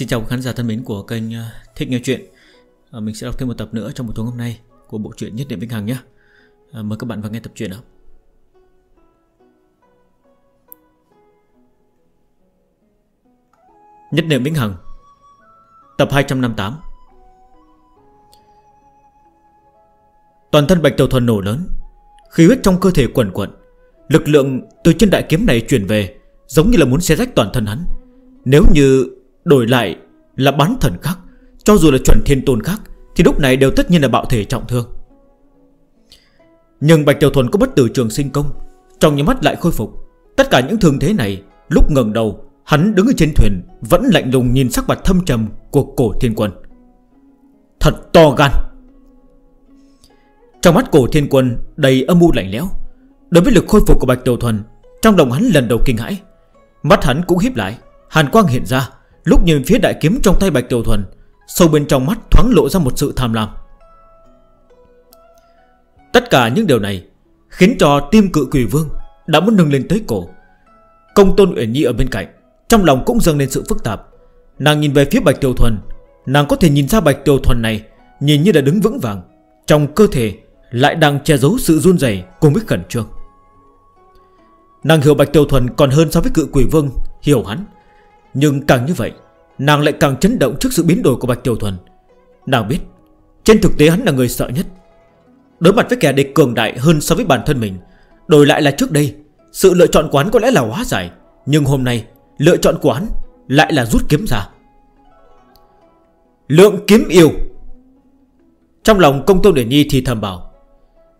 Xin chào khán giả thân mến của kênh ờ, Thích Nghe Chuyện. À, Mình sẽ đọc thêm một tập nữa trong một tối hôm nay Của bộ truyện Nhất điểm Vĩnh Hằng nhé. À, Mời các bạn vào nghe tập truyện ạ Nhất điểm Vĩnh Hằng Tập 258 Toàn thân Bạch Tiểu Thuần nổ lớn Khí huyết trong cơ thể quẩn quẩn Lực lượng từ trên đại kiếm này chuyển về Giống như là muốn xé rách toàn thân hắn. Nếu như Đổi lại là bán thần khác, Cho dù là chuẩn thiên tôn khác, Thì lúc này đều tất nhiên là bạo thể trọng thương. Nhưng Bạch Tiểu Thuần có bất tử trường sinh công, Trong những mắt lại khôi phục, Tất cả những thương thế này, Lúc ngần đầu, Hắn đứng ở trên thuyền, Vẫn lạnh lùng nhìn sắc mặt thâm trầm của cổ thiên quân. Thật to gan! Trong mắt cổ thiên quân đầy âm mưu lạnh lẽo, Đối với lực khôi phục của Bạch Tiểu Thuần, Trong lòng hắn lần đầu kinh hãi. Mắt hắn cũng hiếp lại, Hàn quang hiện ra Lúc nhìn phía đại kiếm trong tay Bạch Tiểu Thuần, Sâu bên trong mắt thoáng lộ ra một sự tham lam. Tất cả những điều này Khiến cho tim cự quỷ vương Đã muốn nâng lên tới cổ. Công tôn Uyển Nhi ở bên cạnh, Trong lòng cũng dâng lên sự phức tạp. Nàng nhìn về phía Bạch Tiểu Thuần, Nàng có thể nhìn ra Bạch Tiểu Thuần này Nhìn như đã đứng vững vàng, Trong cơ thể lại đang che giấu sự run dày Cùng với khẩn trương. Nàng hiểu Bạch Tiểu Thuần còn hơn so với cự quỷ vương, Hiểu hắn. Nhưng càng như vậy, Nàng lại càng chấn động trước sự biến đổi của Bạch Tiểu Thuần. Nàng biết, Trên thực tế hắn là người sợ nhất. Đối mặt với kẻ địch cường đại hơn so với bản thân mình, Đổi lại là trước đây, Sự lựa chọn quán có lẽ là hóa giải Nhưng hôm nay, lựa chọn quán Lại là rút kiếm ra. Lượng kiếm yêu. Trong lòng công tôn để nhi thì thầm bảo,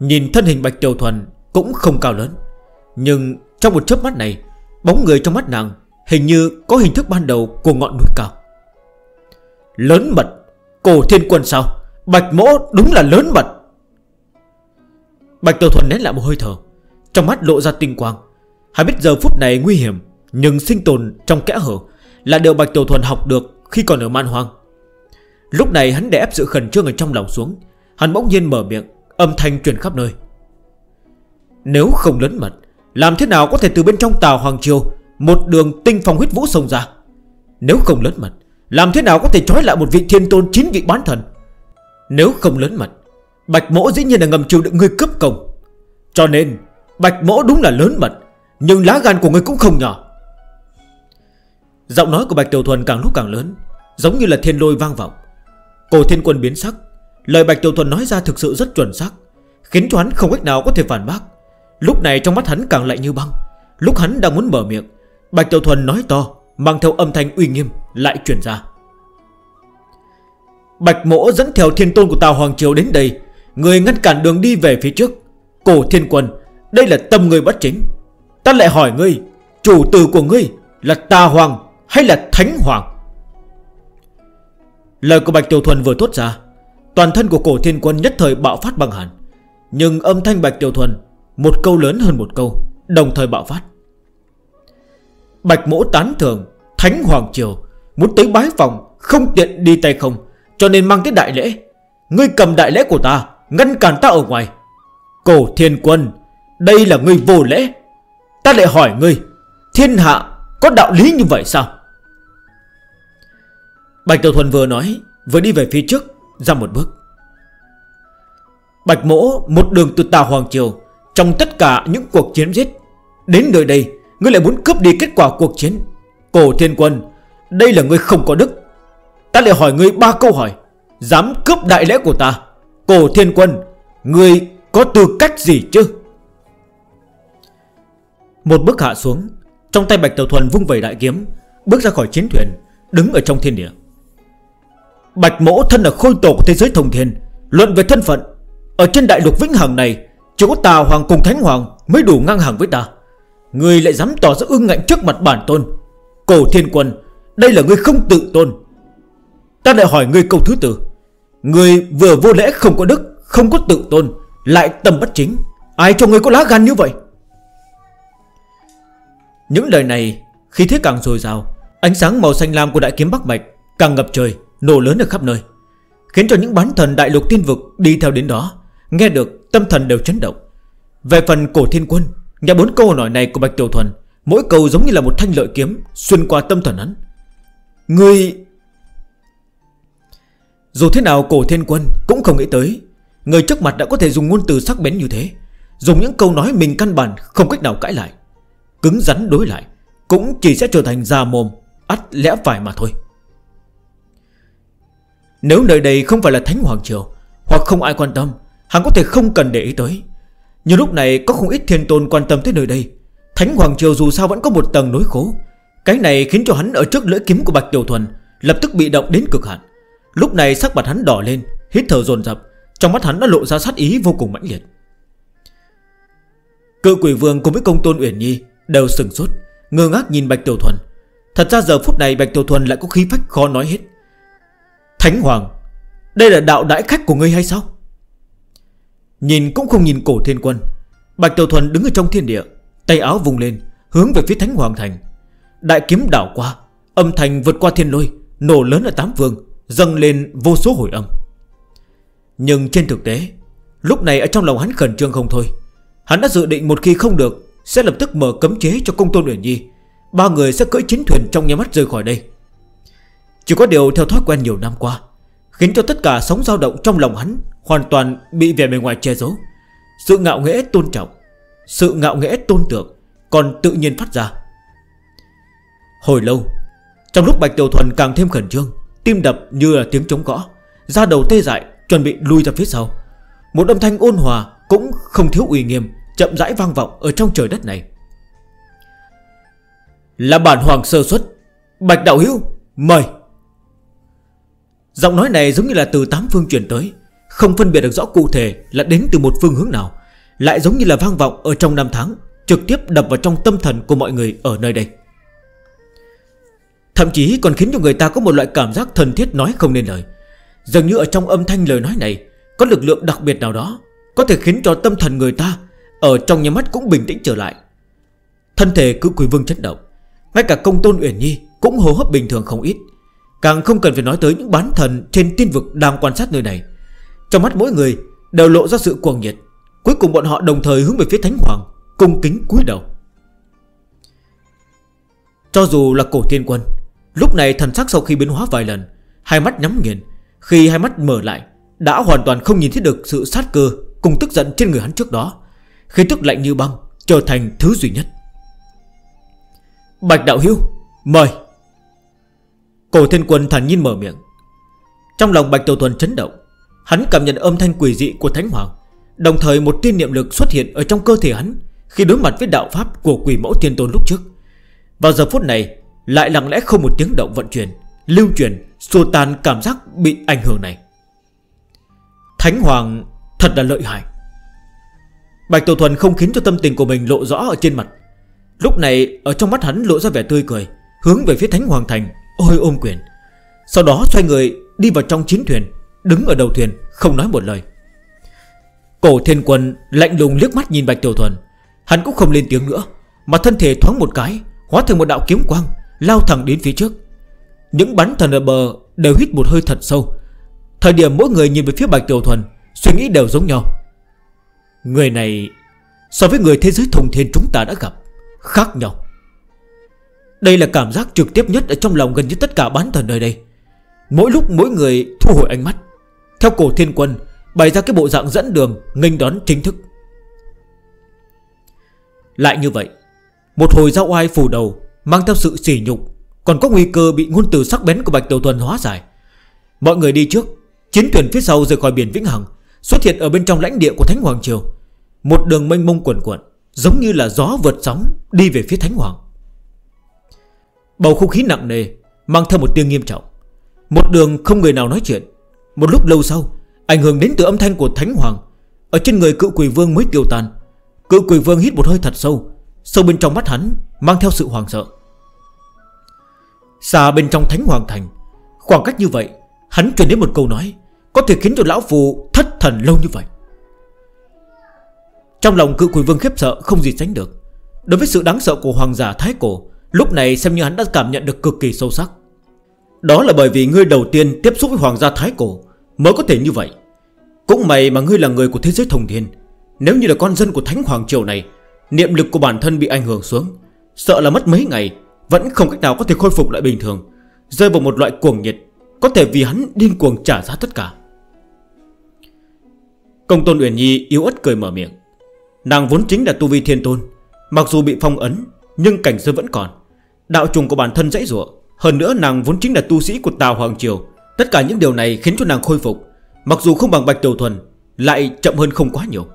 Nhìn thân hình Bạch Tiểu Thuần Cũng không cao lớn. Nhưng trong một chớp mắt này, Bóng người trong mắt nàng Hình như có hình thức ban đầu của ngọn núi cao. Lớn mật, Cổ thiên quân sao? Bạch mỗ đúng là lớn mật. Bạch Tiểu Thuần nét lại một hơi thở, Trong mắt lộ ra tinh quang. Hắn biết giờ phút này nguy hiểm, Nhưng sinh tồn trong kẽ hở Là điều Bạch Tiểu Thuần học được khi còn ở man hoang. Lúc này hắn để ép sự khẩn trương ở trong lòng xuống, Hắn bỗng nhiên mở miệng, Âm thanh truyền khắp nơi. Nếu không lớn mật, Làm thế nào có thể từ bên trong tàu Hoàng Triều một đường tinh phong huyết vũ sông ra. Nếu không lớn mật, Làm thế nào có thể trói lại một vị thiên tôn chín vị bán thần? Nếu không lớn mật, Bạch mỗ dĩ nhiên là ngầm chịu được ngươi cướp công. Cho nên, Bạch mỗ đúng là lớn mật, Nhưng lá gan của ngươi cũng không nhỏ. Giọng nói của Bạch Tiểu Thuần càng lúc càng lớn, Giống như là thiên lôi vang vọng. Cổ thiên quân biến sắc, Lời Bạch Tiểu Thuần nói ra thực sự rất chuẩn xác, Khiến cho hắn không cách nào có thể phản bác. Lúc này trong mắt hắn càng lạnh như băng, Lúc hắn đang muốn mở miệng Bạch Tiểu Thuần nói to, Mang theo âm thanh uy nghiêm, Lại chuyển ra. Bạch mỗ dẫn theo thiên tôn của Tàu Hoàng Triều đến đây, Người ngăn cản đường đi về phía trước. Cổ thiên quân, Đây là tâm người bất chính. Ta lại hỏi ngươi, Chủ tử của ngươi là tà hoàng hay là thánh hoàng? Lời của Bạch Tiểu Thuần vừa thốt ra, Toàn thân của cổ thiên quân nhất thời bạo phát bằng hẳn Nhưng âm thanh Bạch Tiểu Thuần, Một câu lớn hơn một câu, Đồng thời bạo phát. Bạch mỗ tán thường Thánh Hoàng Triều, Muốn tới bái phòng, Không tiện đi tay không, Cho nên mang tới đại lễ. Ngươi cầm đại lễ của ta, Ngăn cản ta ở ngoài. Cổ thiên quân, Đây là ngươi vô lễ. Ta lại hỏi ngươi, Thiên hạ có đạo lý như vậy sao? Bạch Đầu Thuần vừa nói, Vừa đi về phía trước, Ra một bước. Bạch Mỗ, một đường từ Tà Hoàng Triều, Trong tất cả những cuộc chiến giết, Đến nơi đây Ngươi lại muốn cướp đi kết quả cuộc chiến. Cổ thiên quân, Đây là ngươi không có đức. Ta lại hỏi ngươi ba câu hỏi. Dám cướp đại lễ của ta? Cổ thiên quân, Ngươi có tư cách gì chứ? Một bước hạ xuống, Trong tay Bạch Tàu Thuần vung vẩy đại kiếm, Bước ra khỏi chiến thuyền, Đứng ở trong thiên địa. Bạch mỗ thân là khôi tổ của thế giới thông thiên. Luận về thân phận, Ở trên đại lục vĩnh hằng này Chỉ có tà hoàng cùng thánh hoàng mới đủ ngang hàng với ta. Người lại dám tỏ ra ưng ngạnh trước mặt bản tôn. Cổ thiên quân, Đây là người không tự tôn. Ta lại hỏi người câu thứ tư. Người vừa vô lễ không có đức, Không có tự tôn, Lại tầm bất chính. Ai cho người có lá gan như vậy? Những lời này, Khi thế càng dồi dào, Ánh sáng màu xanh lam của đại kiếm Bắc Mạch Càng ngập trời, Nổ lớn ở khắp nơi, Khiến cho những bán thần đại lục tiên vực Đi theo đến đó, Nghe được tâm thần đều chấn động. Về phần cổ thiên quân Nghe bốn câu nói này của Bạch Tiểu Thuần, Mỗi câu giống như là một thanh lợi kiếm Xuyên qua tâm thần hắn. Người Dù thế nào cổ thiên quân Cũng không nghĩ tới, Người trước mặt đã có thể dùng ngôn từ sắc bén như thế, Dùng những câu nói mình căn bản không cách nào cãi lại, Cứng rắn đối lại, Cũng chỉ sẽ trở thành già mồm, ắt lẽ phải mà thôi. Nếu nơi đây không phải là Thánh Hoàng Triều, Hoặc không ai quan tâm, Hắn có thể không cần để ý tới. Nhưng lúc này có không ít thiên tôn quan tâm tới nơi đây. Thánh Hoàng Triều dù sao vẫn có một tầng nối khố. Cái này khiến cho hắn ở trước lưỡi kiếm của Bạch Tiểu Thuần Lập tức bị động đến cực hạn. Lúc này sắc mặt hắn đỏ lên, Hít thở dồn dập, Trong mắt hắn đã lộ ra sát ý vô cùng mãnh liệt. Cự quỷ vương cùng với công tôn Uyển Nhi Đều sừng sốt, Ngơ ngác nhìn Bạch Tiểu Thuần. Thật ra giờ phút này Bạch Tiểu Thuần lại có khí phách khó nói hết. Thánh Hoàng, Đây là đạo đại khách của ngươi hay sao? Nhìn cũng không nhìn cổ thiên quân. Bạch Tiểu Thuần đứng ở trong thiên địa, Tay áo vùng lên, Hướng về phía Thánh Hoàng Thành. Đại kiếm đảo qua, Âm thanh vượt qua thiên lôi, Nổ lớn ở tám vương Dâng lên vô số hồi âm. Nhưng trên thực tế, Lúc này ở trong lòng hắn khẩn trương không thôi. Hắn đã dự định một khi không được, Sẽ lập tức mở cấm chế cho công tôn Uyển Nhi. Ba người sẽ cưỡi chiến thuyền trong nhà mắt rời khỏi đây. Chỉ có điều theo thói quen nhiều năm qua, Khiến cho tất cả sóng dao động trong lòng hắn Hoàn toàn bị vẻ bề ngoài che giấu. Sự ngạo nghễ tôn trọng, Sự ngạo nghễ tôn tượng Còn tự nhiên phát ra. Hồi lâu, Trong lúc Bạch Tiểu Thuần càng thêm khẩn trương, Tim đập như là tiếng chống gõ Ra đầu tê dại, chuẩn bị lui ra phía sau. Một âm thanh ôn hòa Cũng không thiếu uy nghiêm, Chậm rãi vang vọng ở trong trời đất này. Là bản hoàng sơ xuất, Bạch Đạo Hiếu Mời. Giọng nói này giống như là từ tám phương truyền tới không phân biệt được rõ cụ thể là đến từ một phương hướng nào, Lại giống như là vang vọng ở trong năm tháng, Trực tiếp đập vào trong tâm thần của mọi người ở nơi đây. Thậm chí còn khiến cho người ta có một loại cảm giác thần thiết nói không nên lời. Dường như ở trong âm thanh lời nói này, Có lực lượng đặc biệt nào đó, Có thể khiến cho tâm thần người ta Ở trong nhà mắt cũng bình tĩnh trở lại. Thân thể cứ quỷ vương chất động, Ngay cả công tôn Uyển Nhi cũng hô hấp bình thường không ít. Càng không cần phải nói tới những bán thần trên tiên vực đang quan sát nơi này trong mắt mỗi người đều lộ ra sự cuồng nhiệt. Cuối cùng bọn họ đồng thời hướng về phía Thánh Hoàng, Cung kính cúi đầu. Cho dù là cổ thiên quân, Lúc này thần sắc sau khi biến hóa vài lần, Hai mắt nhắm nghiền. Khi hai mắt mở lại, Đã hoàn toàn không nhìn thấy được sự sát cơ Cùng tức giận trên người hắn trước đó. Khi tức lạnh như băng Trở thành thứ duy nhất. Bạch Đạo Hiếu Mời. Cổ thiên quân thản nhiên mở miệng. Trong lòng Bạch Tiểu Thuần chấn động Hắn cảm nhận âm thanh quỷ dị của Thánh Hoàng. Đồng thời một tiên niệm lực xuất hiện Ở trong cơ thể hắn Khi đối mặt với đạo pháp của quỷ mẫu tiên tôn lúc trước. Vào giờ phút này, Lại lặng lẽ không một tiếng động vận chuyển, Lưu chuyển xua tan cảm giác bị ảnh hưởng này. Thánh Hoàng thật là lợi hại. Bạch Tổ Thuần không khiến cho tâm tình của mình lộ rõ ở trên mặt. Lúc này, ở trong mắt hắn lộ ra vẻ tươi cười, Hướng về phía Thánh Hoàng Thành, Ôi ôm quyền. Sau đó xoay người đi vào trong chiến thuyền. Đứng ở đầu thuyền, không nói một lời. Cổ thiên quân lạnh lùng liếc mắt nhìn Bạch Tiểu Thuần. Hắn cũng không lên tiếng nữa, Mà thân thể thoáng một cái, Hóa thành một đạo kiếm quang, Lao thẳng đến phía trước. Những bắn thần ở bờ đều hít một hơi thật sâu. Thời điểm mỗi người nhìn về phía Bạch Tiểu Thuần, Suy nghĩ đều giống nhau. Người này, So với người thế giới thùng thiên chúng ta đã gặp, Khác nhau. Đây là cảm giác trực tiếp nhất ở Trong lòng gần như tất cả bán thần nơi đây. Mỗi lúc mỗi người thu hồi ánh mắt. Theo cổ thiên quân, Bày ra cái bộ dạng dẫn đường, nghênh đón chính thức. Lại như vậy, Một hồi giao oai phủ đầu, Mang theo sự sỉ nhục, Còn có nguy cơ bị ngôn từ sắc bén của Bạch Tiểu Thuần hóa giải. Mọi người đi trước, Chiến thuyền phía sau rời khỏi biển Vĩnh Hằng, Xuất hiện ở bên trong lãnh địa của Thánh Hoàng Triều. Một đường mênh mông quẩn quẩn Giống như là gió vượt sóng Đi về phía Thánh Hoàng. Bầu không khí nặng nề, Mang theo một tiếng nghiêm trọng. Một đường không người nào nói chuyện một lúc lâu sau, Ảnh hưởng đến từ âm thanh của Thánh Hoàng, Ở trên người cựu quỷ vương mới tiêu tan Cựu quỷ vương hít một hơi thật sâu Sâu bên trong mắt hắn Mang theo sự hoàng sợ. Xa bên trong Thánh Hoàng Thành, Khoảng cách như vậy, Hắn truyền đến một câu nói, Có thể khiến cho lão phù thất thần lâu như vậy. Trong lòng cựu quỷ vương khiếp sợ không gì tránh được. Đối với sự đáng sợ của hoàng giả Thái Cổ, Lúc này xem như hắn đã cảm nhận được cực kỳ sâu sắc. Đó là bởi vì người đầu tiên tiếp xúc với hoàng gia Thái Cổ Mới có thể như vậy. Cũng mày mà ngươi là người của thế giới thông thiên. Nếu như là con dân của Thánh Hoàng Triều này, Niệm lực của bản thân bị ảnh hưởng xuống, Sợ là mất mấy ngày, Vẫn không cách nào có thể khôi phục lại bình thường. Rơi vào một loại cuồng nhiệt, Có thể vì hắn điên cuồng trả giá tất cả. Công tôn Uyển Nhi yếu ớt cười mở miệng. Nàng vốn chính là tu vi thiên tôn, Mặc dù bị phong ấn, Nhưng cảnh giới vẫn còn. Đạo trùng của bản thân dãy ruộng Hơn nữa nàng vốn chính là tu sĩ của Tào Hoàng Triều Tất cả những điều này khiến cho nàng khôi phục. Mặc dù không bằng Bạch Tiểu Thuần, Lại chậm hơn không quá nhiều.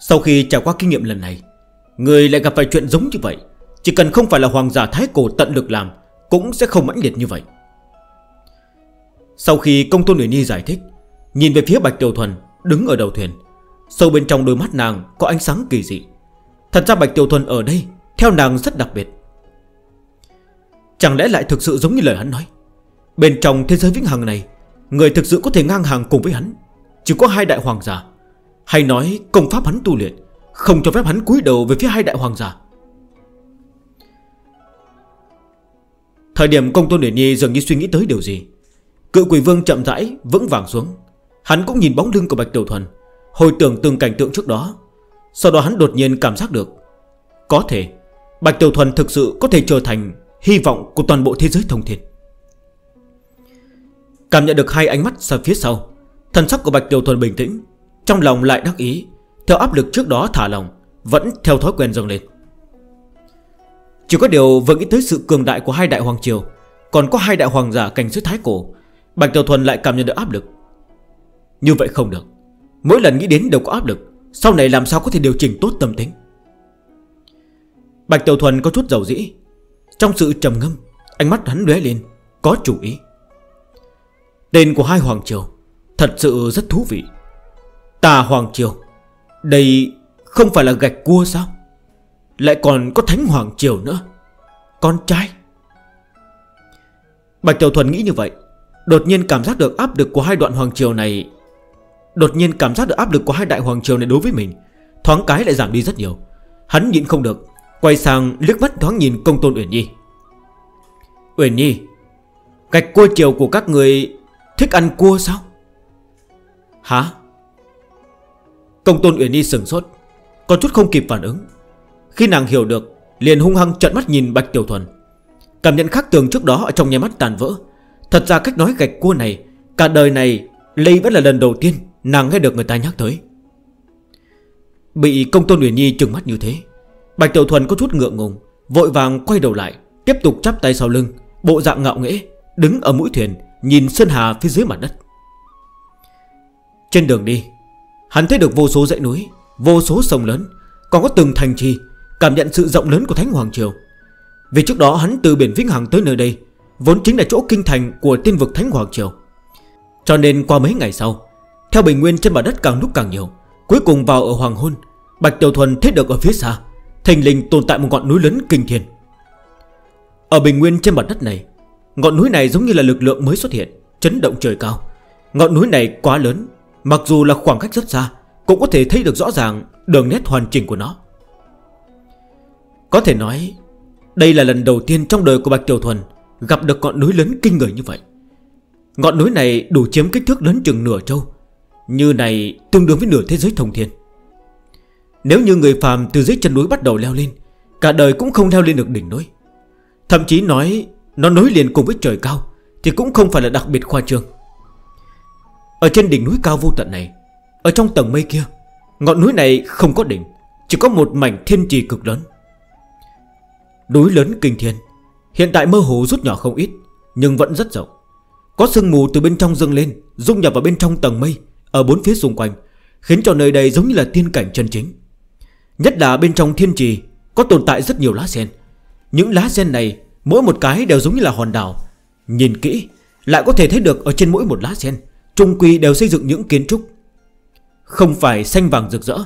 Sau khi trải qua kinh nghiệm lần này, Người lại gặp phải chuyện giống như vậy. Chỉ cần không phải là hoàng giả thái cổ tận lực làm, Cũng sẽ không mãnh liệt như vậy. Sau khi công tôn Nguyễn Nhi giải thích, Nhìn về phía Bạch Tiểu Thuần Đứng ở đầu thuyền. Sâu bên trong đôi mắt nàng có ánh sáng kỳ dị. Thật ra Bạch Tiểu Thuần ở đây, Theo nàng rất đặc biệt. Chẳng lẽ lại thực sự giống như lời hắn nói? Bên trong thế giới vĩnh hằng này, Người thực sự có thể ngang hàng cùng với hắn. Chỉ có hai đại hoàng giả Hay nói công pháp hắn tu luyện, Không cho phép hắn cúi đầu về phía hai đại hoàng giả Thời điểm công tôn Điển Nhi dường như suy nghĩ tới điều gì, Cự quỷ vương chậm rãi Vững vàng xuống. Hắn cũng nhìn bóng lưng của Bạch Tiểu Thuần, Hồi tưởng từng cảnh tượng trước đó. Sau đó hắn đột nhiên cảm giác được, Có thể Bạch Tiểu Thuần thực sự có thể trở thành Hy vọng của toàn bộ thế giới thông thiên. Cảm nhận được hai ánh mắt ra phía sau. Thần sắc của Bạch Tiểu Thuần bình tĩnh, Trong lòng lại đắc ý, Theo áp lực trước đó thả lòng Vẫn theo thói quen dâng lên. Chỉ có điều vẫn nghĩ tới sự cường đại của hai đại hoàng triều, Còn có hai đại hoàng giả cảnh giới thái cổ, Bạch Tiểu Thuần lại cảm nhận được áp lực. Như vậy không được. Mỗi lần nghĩ đến đều có áp lực, Sau này làm sao có thể điều chỉnh tốt tâm tính? Bạch Tiểu Thuần có chút dầu dĩ. Trong sự trầm ngâm, Ánh mắt hắn lé lên, Có chủ ý. Tên của hai Hoàng Triều Thật sự rất thú vị. Tà Hoàng Triều, Đây không phải là gạch cua sao? Lại còn có Thánh Hoàng Triều nữa. Con trai. Bạch Tiểu Thuần nghĩ như vậy, Đột nhiên cảm giác được áp lực của hai đoạn Hoàng Triều này. Đột nhiên cảm giác được áp lực của hai đại Hoàng Triều này đối với mình, Thoáng cái lại giảm đi rất nhiều. Hắn nhịn không được, Quay sang liếc mắt thoáng nhìn công tôn Uyển Nhi. Uyển Nhi, Gạch cua triều của các người Thích ăn cua sao? Hả? Công tôn Uyển Nhi sừng sốt còn chút không kịp phản ứng. Khi nàng hiểu được, liền hung hăng trận mắt nhìn Bạch Tiểu Thuần. Cảm nhận khác tường trước đó ở trong nhà mắt tàn vỡ. Thật ra cách nói gạch cua này, Cả đời này Lây vẫn là lần đầu tiên nàng nghe được người ta nhắc tới. Bị công tôn Uyển Nhi trừng mắt như thế, Bạch Tiểu Thuần có chút ngượng ngùng, Vội vàng quay đầu lại, Tiếp tục chắp tay sau lưng, Bộ dạng ngạo nghễ, Đứng ở mũi thuyền Nhìn Sơn Hà phía dưới mặt đất. Trên đường đi, Hắn thấy được vô số dãy núi, Vô số sông lớn, Còn có từng thành trì, Cảm nhận sự rộng lớn của Thánh Hoàng Triều. Vì trước đó hắn từ biển Vĩnh Hằng tới nơi đây, Vốn chính là chỗ kinh thành của tiên vực Thánh Hoàng Triều. Cho nên qua mấy ngày sau, Theo bình nguyên trên mặt đất càng lúc càng nhiều, Cuối cùng vào ở hoàng hôn, Bạch Tiểu Thuần thấy được ở phía xa Thành linh tồn tại một ngọn núi lớn kinh thiên. Ở bình nguyên trên mặt đất này Ngọn núi này giống như là lực lượng mới xuất hiện, Chấn động trời cao. Ngọn núi này quá lớn, Mặc dù là khoảng cách rất xa, Cũng có thể thấy được rõ ràng đường nét hoàn chỉnh của nó. Có thể nói, Đây là lần đầu tiên trong đời của Bạch Tiểu Thuần Gặp được ngọn núi lớn kinh người như vậy. Ngọn núi này đủ chiếm kích thước lớn chừng nửa châu Như này tương đương với nửa thế giới thông thiên. Nếu như người phàm từ dưới chân núi bắt đầu leo lên, Cả đời cũng không leo lên được đỉnh núi. Thậm chí nói nó nối liền cùng với trời cao, Thì cũng không phải là đặc biệt khoa trương. Ở trên đỉnh núi cao vô tận này, Ở trong tầng mây kia, Ngọn núi này không có đỉnh, Chỉ có một mảnh thiên trì cực lớn. Núi lớn kinh thiên, Hiện tại mơ hồ rút nhỏ không ít, Nhưng vẫn rất rộng. Có sương mù từ bên trong dâng lên, Dung nhập vào bên trong tầng mây, Ở bốn phía xung quanh, Khiến cho nơi đây giống như là thiên cảnh chân chính. Nhất là bên trong thiên trì, Có tồn tại rất nhiều lá sen. Những lá sen này Mỗi một cái đều giống như là hòn đảo. Nhìn kỹ, lại có thể thấy được Ở trên mỗi một lá sen, Trung quy đều xây dựng những kiến trúc. Không phải xanh vàng rực rỡ,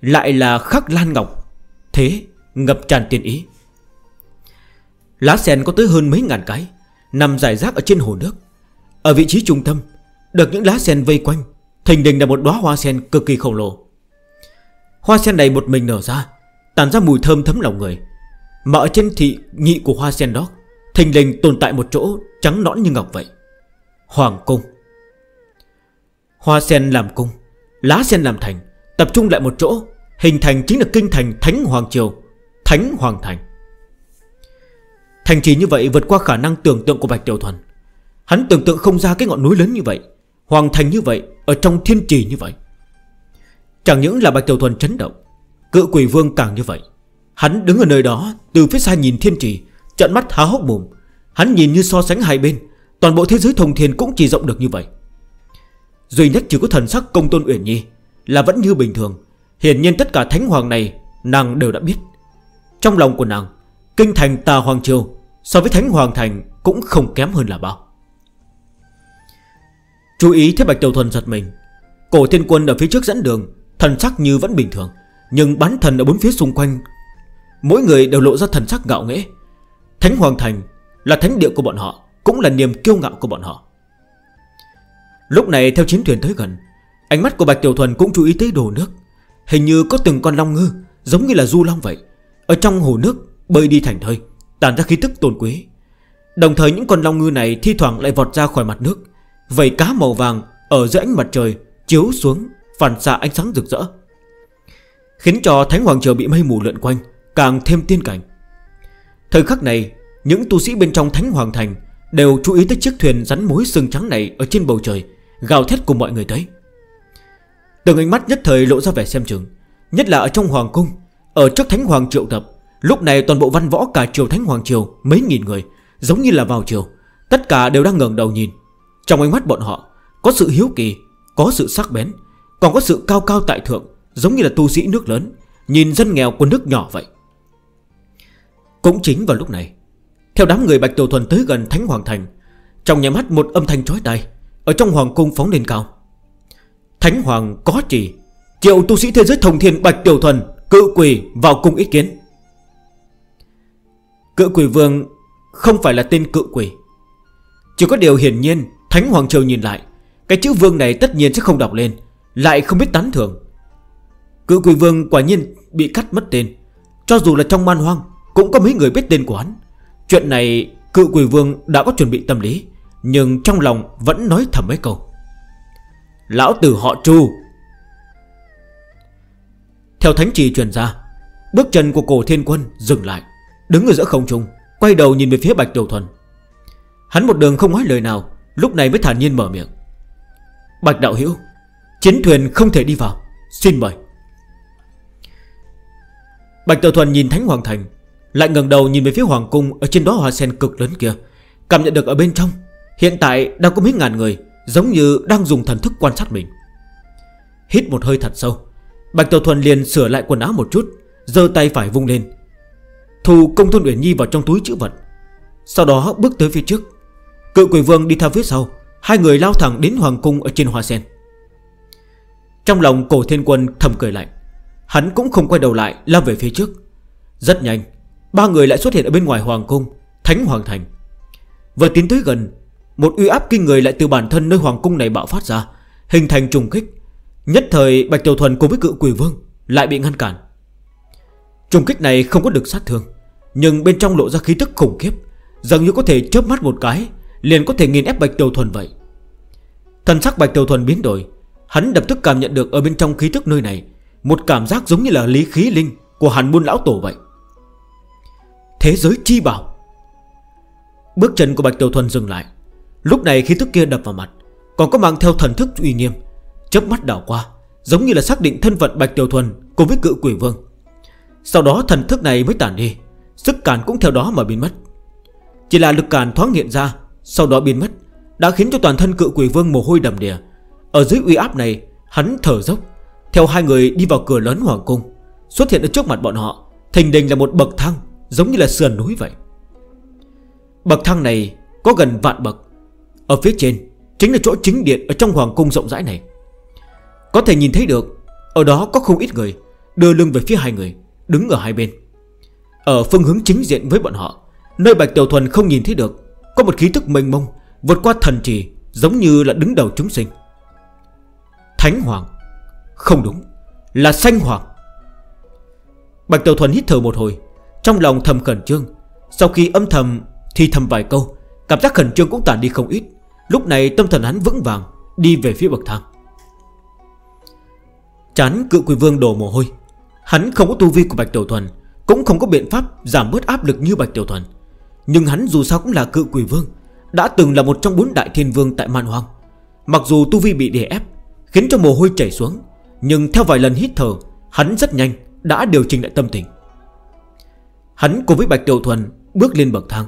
Lại là khắc lan ngọc. Thế, ngập tràn tiền ý. Lá sen có tới hơn mấy ngàn cái, Nằm dài rác ở trên hồ nước. Ở vị trí trung tâm, Được những lá sen vây quanh, Thình đình là một đóa hoa sen cực kỳ khổng lồ. Hoa sen này một mình nở ra Tàn ra mùi thơm thấm lòng người. Mà ở trên thị nhị của hoa sen đó, Thình lình tồn tại một chỗ trắng nõn như ngọc vậy. Hoàng cung. Hoa sen làm cung, Lá sen làm thành, Tập trung lại một chỗ, Hình thành chính là kinh thành Thánh Hoàng Triều, Thánh Hoàng Thành. Thành trì như vậy vượt qua khả năng tưởng tượng của Bạch Tiểu Thuần. Hắn tưởng tượng không ra cái ngọn núi lớn như vậy, Hoàng thành như vậy, Ở trong thiên trì như vậy. Chẳng những là Bạch Tiểu Thuần chấn động, Cự quỷ vương càng như vậy. Hắn đứng ở nơi đó, Từ phía xa nhìn thiên trì Trận mắt há hốc mồm. Hắn nhìn như so sánh hai bên, Toàn bộ thế giới thông thiên cũng chỉ rộng được như vậy. Duy nhất chỉ có thần sắc công tôn Uyển Nhi Là vẫn như bình thường. Hiển nhiên tất cả thánh hoàng này Nàng đều đã biết. Trong lòng của nàng, Kinh thành tà hoàng triều So với thánh hoàng thành cũng không kém hơn là bao. Chú ý thấy Bạch Tiểu Thuần giật mình. Cổ thiên quân ở phía trước dẫn đường, Thần sắc như vẫn bình thường, Nhưng bán thần ở bốn phía xung quanh Mỗi người đều lộ ra thần sắc ngạo nghễ. Thánh Hoàng Thành là thánh địa của bọn họ, Cũng là niềm kiêu ngạo của bọn họ. Lúc này, theo chiến thuyền tới gần, Ánh mắt của Bạch Tiểu Thuần cũng chú ý tới đồ nước. Hình như có từng con long ngư, Giống như là du long vậy, Ở trong hồ nước bơi đi thành thơi, Tàn ra khí tức tôn quý. Đồng thời, những con long ngư này thi thoảng lại vọt ra khỏi mặt nước. Vầy cá màu vàng Ở giữa ánh mặt trời chiếu xuống, Phản xạ ánh sáng rực rỡ. Khiến cho Thánh Hoàng Triều bị mây mù lượn quanh. Càng thêm tiên cảnh. Thời khắc này, Những tu sĩ bên trong Thánh Hoàng Thành Đều chú ý tới chiếc thuyền rắn mối sừng trắng này Ở trên bầu trời, Gào thét cùng mọi người tới. Từng ánh mắt nhất thời lộ ra vẻ xem chừng, Nhất là ở trong Hoàng Cung, Ở trước Thánh Hoàng Triệu Tập, Lúc này toàn bộ văn võ cả triều Thánh Hoàng Triều, Mấy nghìn người, Giống như là vào triều, Tất cả đều đang ngờn đầu nhìn. Trong ánh mắt bọn họ, Có sự hiếu kỳ, Có sự sắc bén, Còn có sự cao cao tại thượng, Giống như là tu sĩ nước lớn, Nhìn dân nghèo của nước nhỏ vậy. Cũng chính vào lúc này, Theo đám người Bạch Tiểu Thuần tới gần Thánh Hoàng Thành, Trong nhà mắt một âm thanh trói tay Ở trong Hoàng Cung phóng lên cao. Thánh Hoàng có chỉ, Triệu tu sĩ thế giới thông thiên Bạch Tiểu Thuần Cự quỷ vào cung ý kiến. Cự quỷ vương không phải là tên cự quỷ Chỉ có điều hiển nhiên, Thánh Hoàng Triều nhìn lại, Cái chữ vương này tất nhiên sẽ không đọc lên, Lại không biết tán thưởng. Cự quỷ vương quả nhiên bị cắt mất tên, Cho dù là trong man hoang cũng có mấy người biết tên quán Chuyện này, cựu quỷ vương đã có chuẩn bị tâm lý, Nhưng trong lòng vẫn nói thầm mấy câu. Lão tử họ chu Theo thánh trì truyền ra, Bước chân của cổ thiên quân dừng lại, Đứng ở giữa không trung, Quay đầu nhìn về phía Bạch Tiểu Thuần. Hắn một đường không nói lời nào, Lúc này mới thản nhiên mở miệng. Bạch Đạo Hiễu Chiến thuyền không thể đi vào, Xin mời. Bạch Tiểu Thuần nhìn Thánh Hoàng Thành lại ngần đầu nhìn về phía hoàng cung Ở trên đó hoa sen cực lớn kia. Cảm nhận được ở bên trong, Hiện tại đang có mấy ngàn người, Giống như đang dùng thần thức quan sát mình. Hít một hơi thật sâu, Bạch Tiểu Thuần liền sửa lại quần áo một chút Dơ tay phải vung lên. Thù công thôn Uyển Nhi vào trong túi chữ vật. Sau đó bước tới phía trước. Cựu quỷ vương đi theo phía sau, Hai người lao thẳng đến hoàng cung ở trên hoa sen. Trong lòng cổ thiên quân thầm cười lạnh, Hắn cũng không quay đầu lại, lao về phía trước. Rất nhanh Ba người lại xuất hiện ở bên ngoài Hoàng Cung, Thánh Hoàng Thành. Vừa tiến tới gần, Một uy áp kinh người lại từ bản thân nơi Hoàng Cung này bạo phát ra, Hình thành trùng kích. Nhất thời, Bạch Tiểu Thuần cùng với cự quỷ vương Lại bị ngăn cản. Trùng kích này không có được sát thương, Nhưng bên trong lộ ra khí tức khủng khiếp, Dường như có thể chớp mắt một cái, Liền có thể nghiền ép Bạch Tiểu Thuần vậy. Thần sắc Bạch Tiểu Thuần biến đổi, Hắn đập tức cảm nhận được ở bên trong khí tức nơi này, Một cảm giác giống như là lý khí linh Của hàn buôn lão tổ vậy. Thế giới chi bảo. Bước chân của Bạch Tiểu Thuần dừng lại. Lúc này khi thức kia đập vào mặt, Còn có mang theo thần thức uy nghiêm. Chấp mắt đảo qua, Giống như là xác định thân phận Bạch Tiểu Thuần Cùng với cự quỷ vương. Sau đó thần thức này mới tản đi, Sức cản cũng theo đó mà biến mất. Chỉ là lực cản thoáng hiện ra, Sau đó biến mất, Đã khiến cho toàn thân cự quỷ vương mồ hôi đầm đìa. Ở dưới uy áp này, Hắn thở dốc, Theo hai người đi vào cửa lớn hoàng cung, Xuất hiện ở trước mặt bọn họ, Thình đình là một bậc thang. Giống như là sườn núi vậy. Bậc thang này có gần vạn bậc. Ở phía trên Chính là chỗ chính điện ở trong hoàng cung rộng rãi này. Có thể nhìn thấy được, Ở đó có không ít người Đưa lưng về phía hai người, Đứng ở hai bên. Ở phương hướng chính diện với bọn họ, Nơi Bạch Tiểu Thuần không nhìn thấy được, Có một khí thức mênh mông, Vượt qua thần trì, Giống như là đứng đầu chúng sinh. Thánh Hoàng. Không đúng, Là Xanh Hoàng. Bạch Tiểu Thuần hít thở một hồi trong lòng thầm khẩn trương. Sau khi âm thầm thì thầm vài câu, Cảm giác khẩn trương cũng tản đi không ít. Lúc này tâm thần hắn vững vàng, Đi về phía bậc thang. Chán cự quỷ vương đổ mồ hôi. Hắn không có tu vi của Bạch Tiểu Thuần, Cũng không có biện pháp giảm bớt áp lực như Bạch Tiểu Thuần. Nhưng hắn dù sao cũng là cự quỷ vương, Đã từng là một trong bốn đại thiên vương tại Man Hoang. Mặc dù tu vi bị đè ép, Khiến cho mồ hôi chảy xuống, Nhưng theo vài lần hít thở, Hắn rất nhanh đã điều chỉnh lại tâm tình. Hắn cùng với Bạch Tiểu Thuần bước lên bậc thang.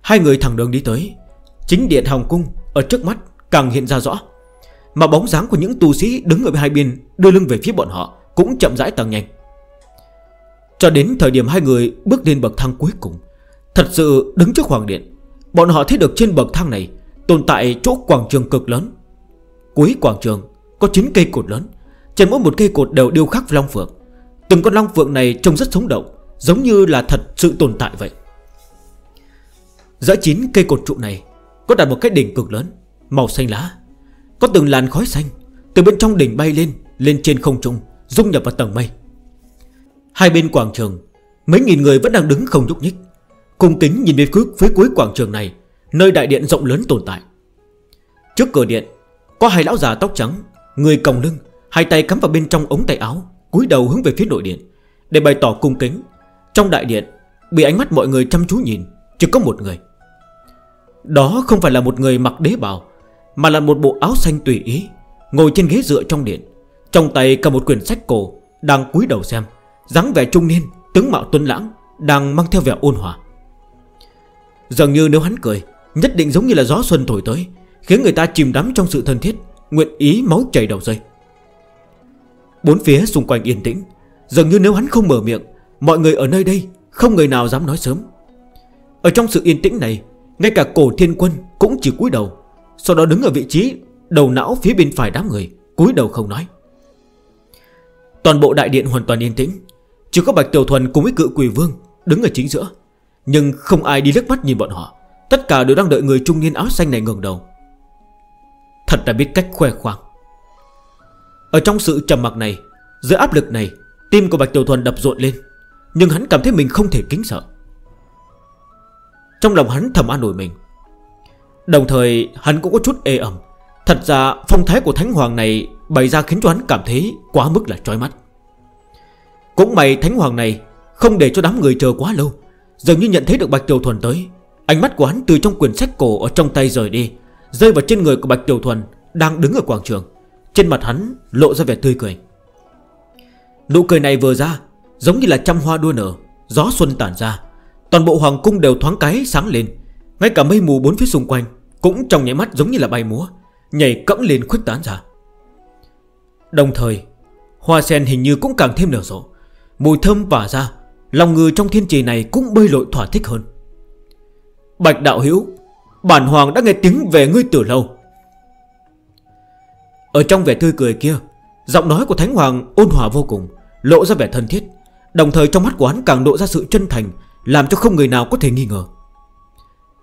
Hai người thẳng đường đi tới. Chính điện Hồng Cung ở trước mắt càng hiện ra rõ. Mà bóng dáng của những tu sĩ đứng ở hai bên Đưa lưng về phía bọn họ Cũng chậm rãi tăng nhanh. Cho đến thời điểm hai người bước lên bậc thang cuối cùng, Thật sự đứng trước hoàng điện, Bọn họ thấy được trên bậc thang này Tồn tại chỗ quảng trường cực lớn. Cuối quảng trường có 9 cây cột lớn, Trên mỗi một cây cột đều điêu khắc long phượng. Từng con long phượng này trông rất sống động Giống như là thật sự tồn tại vậy. Giữa chín cây cột trụ này Có đặt một cái đỉnh cực lớn, Màu xanh lá. Có từng làn khói xanh Từ bên trong đỉnh bay lên Lên trên không trung, Dung nhập vào tầng mây. Hai bên quảng trường, Mấy nghìn người vẫn đang đứng không nhúc nhích Cùng kính nhìn về phía cuối cuối quảng trường này, Nơi đại điện rộng lớn tồn tại. Trước cửa điện, Có hai lão già tóc trắng, Người còng lưng, Hai tay cắm vào bên trong ống tay áo, cúi đầu hướng về phía nội điện Để bày tỏ cung kính. Trong đại điện, Bị ánh mắt mọi người chăm chú nhìn, Chỉ có một người. Đó không phải là một người mặc đế bào, Mà là một bộ áo xanh tùy ý, Ngồi trên ghế dựa trong điện, Trong tay cầm một quyển sách cổ Đang cúi đầu xem, dáng vẻ trung niên, Tướng mạo tuấn lãng, Đang mang theo vẻ ôn hòa. Dường như nếu hắn cười, Nhất định giống như là gió xuân thổi tới, Khiến người ta chìm đắm trong sự thân thiết, Nguyện ý máu chảy đầu dây Bốn phía xung quanh yên tĩnh, Dường như nếu hắn không mở miệng Mọi người ở nơi đây, Không người nào dám nói sớm. Ở trong sự yên tĩnh này, Ngay cả cổ thiên quân cũng chỉ cúi đầu, Sau đó đứng ở vị trí đầu não phía bên phải đám người, cúi đầu không nói. Toàn bộ đại điện hoàn toàn yên tĩnh, Chỉ có Bạch Tiểu Thuần cùng với cự quỷ vương Đứng ở chính giữa. Nhưng không ai đi lướt mắt nhìn bọn họ, Tất cả đều đang đợi người trung niên áo xanh này ngừng đầu. Thật là biết cách khoe khoang. Ở trong sự trầm mặc này Giữa áp lực này, Tim của Bạch Tiểu Thuần đập rộn lên. Nhưng hắn cảm thấy mình không thể kính sợ. Trong lòng hắn thầm an ủi mình. Đồng thời, hắn cũng có chút ê ẩm. Thật ra, phong thái của Thánh Hoàng này Bày ra khiến cho hắn cảm thấy quá mức là trói mắt. Cũng may Thánh Hoàng này Không để cho đám người chờ quá lâu. Dường như nhận thấy được Bạch Tiểu Thuần tới, Ánh mắt của hắn từ trong quyển sách cổ ở trong tay rời đi, Rơi vào trên người của Bạch Tiểu Thuần Đang đứng ở quảng trường. Trên mặt hắn lộ ra vẻ tươi cười. Nụ cười này vừa ra Giống như là trăm hoa đua nở, Gió xuân tản ra. Toàn bộ hoàng cung đều thoáng cái sáng lên. Ngay cả mây mù bốn phía xung quanh Cũng trong nhảy mắt giống như là bay múa, Nhảy cẫm lên khuếch tán ra. Đồng thời, Hoa sen hình như cũng càng thêm nở rộ. Mùi thơm vả ra, Lòng người trong thiên trì này cũng bơi lội thỏa thích hơn. Bạch đạo hữu, Bản hoàng đã nghe tiếng về ngươi từ lâu. Ở trong vẻ tươi cười kia, Giọng nói của Thánh Hoàng ôn hòa vô cùng, Lộ ra vẻ thân thiết. Đồng thời trong mắt của hắn càng lộ ra sự chân thành, Làm cho không người nào có thể nghi ngờ.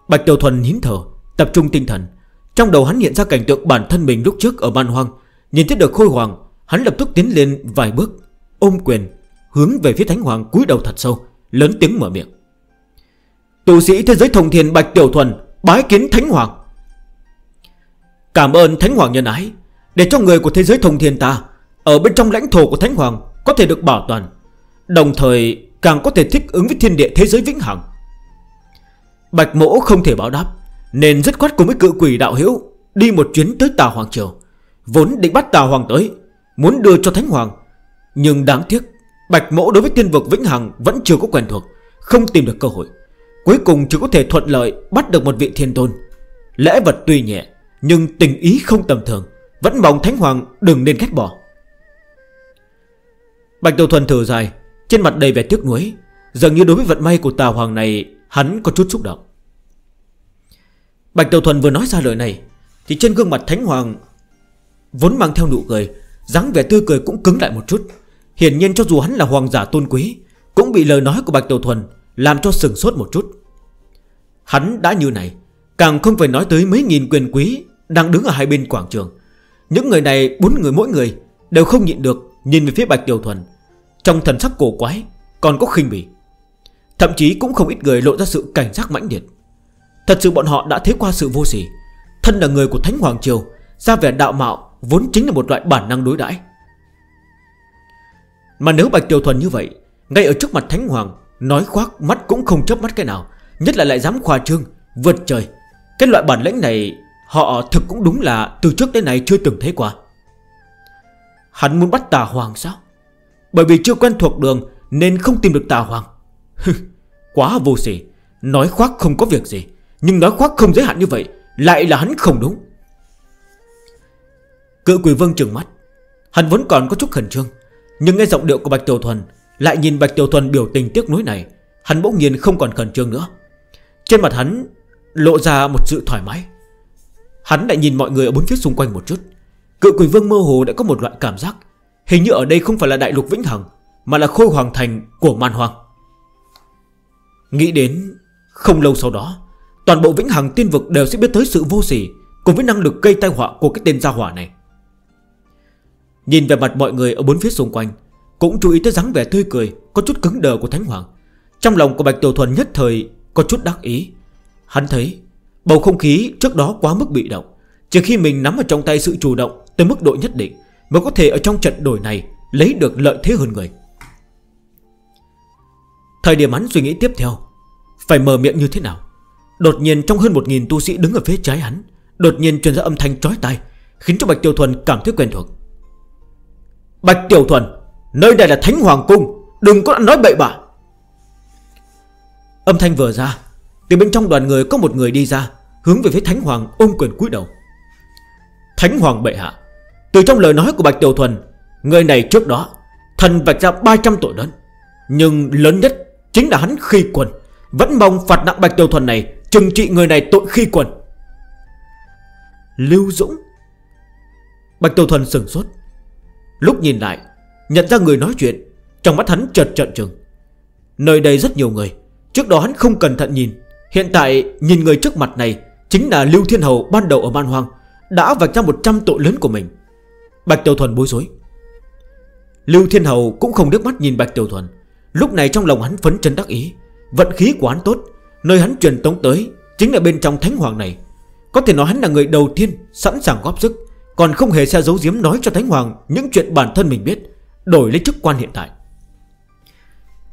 Bạch Tiểu Thuần hín thở, Tập trung tinh thần. Trong đầu hắn hiện ra cảnh tượng bản thân mình lúc trước ở ban hoang. Nhìn thấy được khôi hoàng, Hắn lập tức tiến lên vài bước, Ôm quyền, hướng về phía Thánh Hoàng cúi đầu thật sâu, Lớn tiếng mở miệng. Tù sĩ thế giới thông thiền Bạch Tiểu Thuần, Bái kiến Thánh Hoàng. Cảm ơn Thánh Hoàng nhân ái, Để cho người của thế giới thông thiên ta, Ở bên trong lãnh thổ của Thánh Hoàng Có thể được bảo toàn. Đồng thời càng có thể thích ứng với thiên địa thế giới vĩnh hằng. Bạch mỗ không thể báo đáp, Nên rất khoát cùng với cự quỷ đạo hiểu Đi một chuyến tới Tà Hoàng Triều. Vốn định bắt Tà Hoàng tới, Muốn đưa cho Thánh Hoàng. Nhưng đáng tiếc, Bạch mỗ đối với tiên vực Vĩnh Hằng vẫn chưa có quen thuộc, Không tìm được cơ hội. Cuối cùng chỉ có thể thuận lợi bắt được một vị thiên tôn. Lễ vật tuy nhẹ, Nhưng tình ý không tầm thường, Vẫn mong Thánh Hoàng đừng nên ghét bỏ. Bạch Đầu Thuần thở dài trên mặt đầy vẻ tiếc nuối, Dường như đối với vận may của tà hoàng này, Hắn có chút xúc động. Bạch Tiểu Thuần vừa nói ra lời này, Thì trên gương mặt Thánh Hoàng Vốn mang theo nụ cười, dáng vẻ tươi cười cũng cứng lại một chút. Hiển nhiên cho dù hắn là hoàng giả tôn quý, Cũng bị lời nói của Bạch Tiểu Thuần Làm cho sừng sốt một chút. Hắn đã như này, Càng không phải nói tới mấy nghìn quyền quý Đang đứng ở hai bên quảng trường. Những người này, bốn người mỗi người Đều không nhịn được Nhìn về phía Bạch Tiểu Thuần. Trong thần sắc cổ quái, Còn có khinh bỉ. Thậm chí cũng không ít người lộ ra sự cảnh giác mãnh liệt. Thật sự bọn họ đã thấy qua sự vô sỉ. Thân là người của Thánh Hoàng Triều, Ra vẻ đạo mạo vốn chính là một loại bản năng đối đãi. Mà nếu Bạch Tiêu Thuần như vậy, Ngay ở trước mặt Thánh Hoàng, Nói khoác mắt cũng không chấp mắt cái nào, Nhất là lại dám khoa trương, Vượt trời. Cái loại bản lĩnh này, Họ thực cũng đúng là từ trước đến nay chưa từng thấy qua. Hắn muốn bắt tà hoàng sao? Bởi vì chưa quen thuộc đường Nên không tìm được tà hoàng. Quá vô sỉ. Nói khoác không có việc gì. Nhưng nói khoác không giới hạn như vậy Lại là hắn không đúng. Cự quỷ vương trừng mắt. Hắn vẫn còn có chút khẩn trương. Nhưng nghe giọng điệu của Bạch Tiểu Thuần, Lại nhìn Bạch Tiểu Thuần biểu tình tiếc nuối này, Hắn bỗng nhiên không còn khẩn trương nữa. Trên mặt hắn lộ ra một sự thoải mái. Hắn lại nhìn mọi người ở bốn phía xung quanh một chút. Cựu quỷ vương mơ hồ đã có một loại cảm giác Hình như ở đây không phải là đại lục vĩnh hằng, Mà là khôi hoàng thành của man hoàng. Nghĩ đến Không lâu sau đó, Toàn bộ vĩnh hằng tiên vực đều sẽ biết tới sự vô sỉ Cùng với năng lực gây tai họa của cái tên gia hỏa này. Nhìn về mặt mọi người ở bốn phía xung quanh, Cũng chú ý tới dáng vẻ tươi cười, Có chút cứng đờ của Thánh Hoàng. Trong lòng của Bạch Tiểu Thuần nhất thời Có chút đắc ý. Hắn thấy bầu không khí trước đó quá mức bị động trừ khi mình nắm ở trong tay sự chủ động Tới mức độ nhất định Mới có thể ở trong trận đổi này Lấy được lợi thế hơn người. Thời điểm hắn suy nghĩ tiếp theo Phải mở miệng như thế nào? Đột nhiên trong hơn 1.000 tu sĩ đứng ở phía trái hắn Đột nhiên truyền ra âm thanh trói tay, Khiến cho Bạch Tiểu Thuần cảm thấy quen thuộc. Bạch Tiểu Thuần Nơi này là Thánh Hoàng Cung Đừng có nói bậy bạ. Âm thanh vừa ra Từ bên trong đoàn người có một người đi ra Hướng về phía Thánh Hoàng ôm quyền cúi đầu. Thánh Hoàng bệ hạ từ trong lời nói của Bạch Tiểu Thuần, Người này trước đó Thần vạch ra 300 tội lớn, Nhưng lớn nhất chính là hắn khi quần. Vẫn mong phạt nặng Bạch Tiểu Thuần này Trừng trị người này tội khi quần. Lưu Dũng. Bạch Tiểu Thuần sừng sốt, Lúc nhìn lại, Nhận ra người nói chuyện, Trong mắt hắn chợt trận trừng. Nơi đây rất nhiều người, Trước đó hắn không cẩn thận nhìn. Hiện tại nhìn người trước mặt này Chính là Lưu Thiên Hầu ban đầu ở Man Hoang, Đã vạch ra 100 tội lớn của mình. Bạch Tiểu Thuần bối rối. Lưu Thiên Hầu cũng không nước mắt nhìn Bạch Tiểu Thuần. Lúc này trong lòng hắn phấn chân đắc ý. Vận khí của hắn tốt, Nơi hắn truyền tống tới Chính là bên trong thánh hoàng này. Có thể nói hắn là người đầu tiên sẵn sàng góp sức, Còn không hề xe giấu giếm nói cho thánh hoàng Những chuyện bản thân mình biết, Đổi lấy chức quan hiện tại.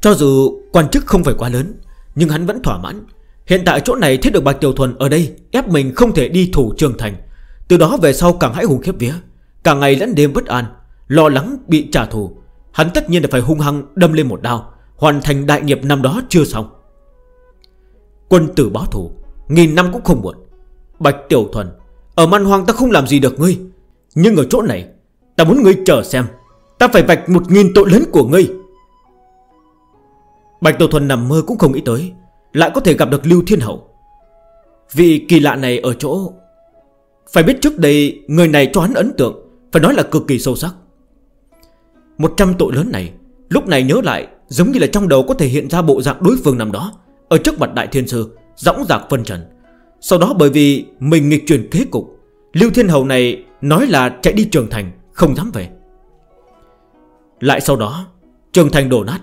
Cho dù quan chức không phải quá lớn, Nhưng hắn vẫn thỏa mãn. Hiện tại chỗ này thiết được Bạch Tiểu Thuần ở đây, Ép mình không thể đi thủ trường thành. Từ đó về sau càng hãy hùng khiếp vía. Cả ngày lẫn đêm bất an, Lo lắng bị trả thù, Hắn tất nhiên là phải hung hăng đâm lên một đao, Hoàn thành đại nghiệp năm đó chưa xong. Quân tử báo thù, Nghìn năm cũng không muộn. Bạch Tiểu Thuần, Ở man hoang ta không làm gì được ngươi. Nhưng ở chỗ này, Ta muốn ngươi chờ xem, Ta phải vạch một nghìn tội lớn của ngươi. Bạch Tiểu Thuần nằm mơ cũng không nghĩ tới, Lại có thể gặp được Lưu Thiên Hậu. Vì kỳ lạ này ở chỗ, Phải biết trước đây Người này cho hắn ấn tượng phải nói là cực kỳ sâu sắc. 100 tội lớn này, Lúc này nhớ lại, Giống như là trong đầu có thể hiện ra bộ dạng đối phương nằm đó, Ở trước mặt Đại Thiên Sư, Dõng dạc phân trần. Sau đó bởi vì mình nghịch truyền kế cục, Lưu Thiên Hầu này nói là chạy đi trường thành, Không dám về. Lại sau đó, Trường thành đổ nát.